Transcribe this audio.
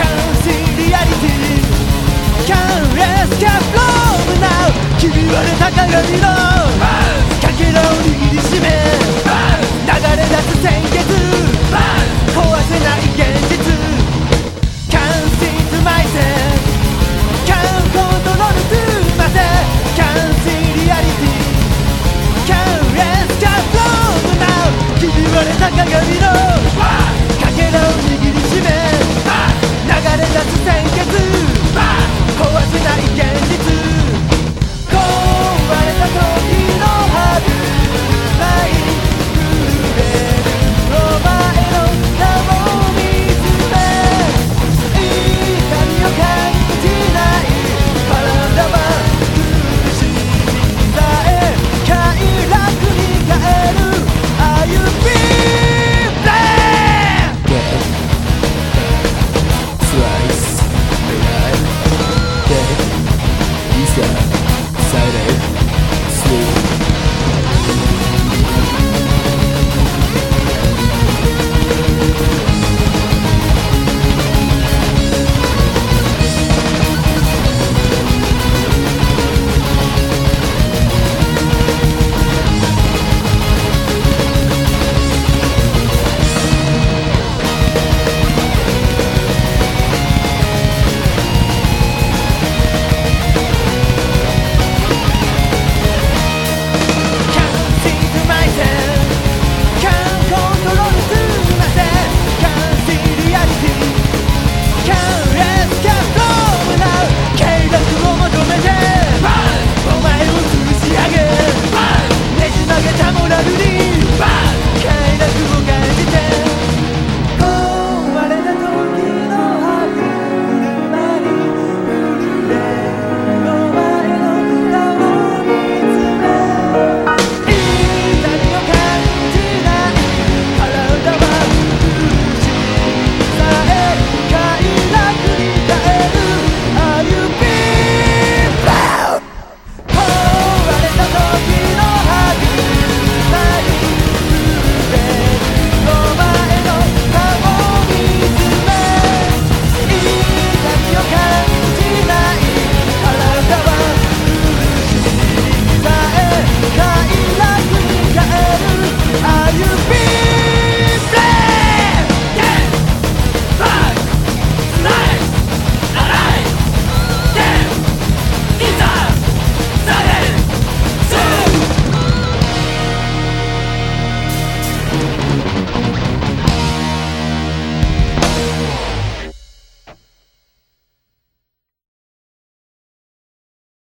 Can't see reality Can't escape from now 君はね高紙のかけらを握りしめ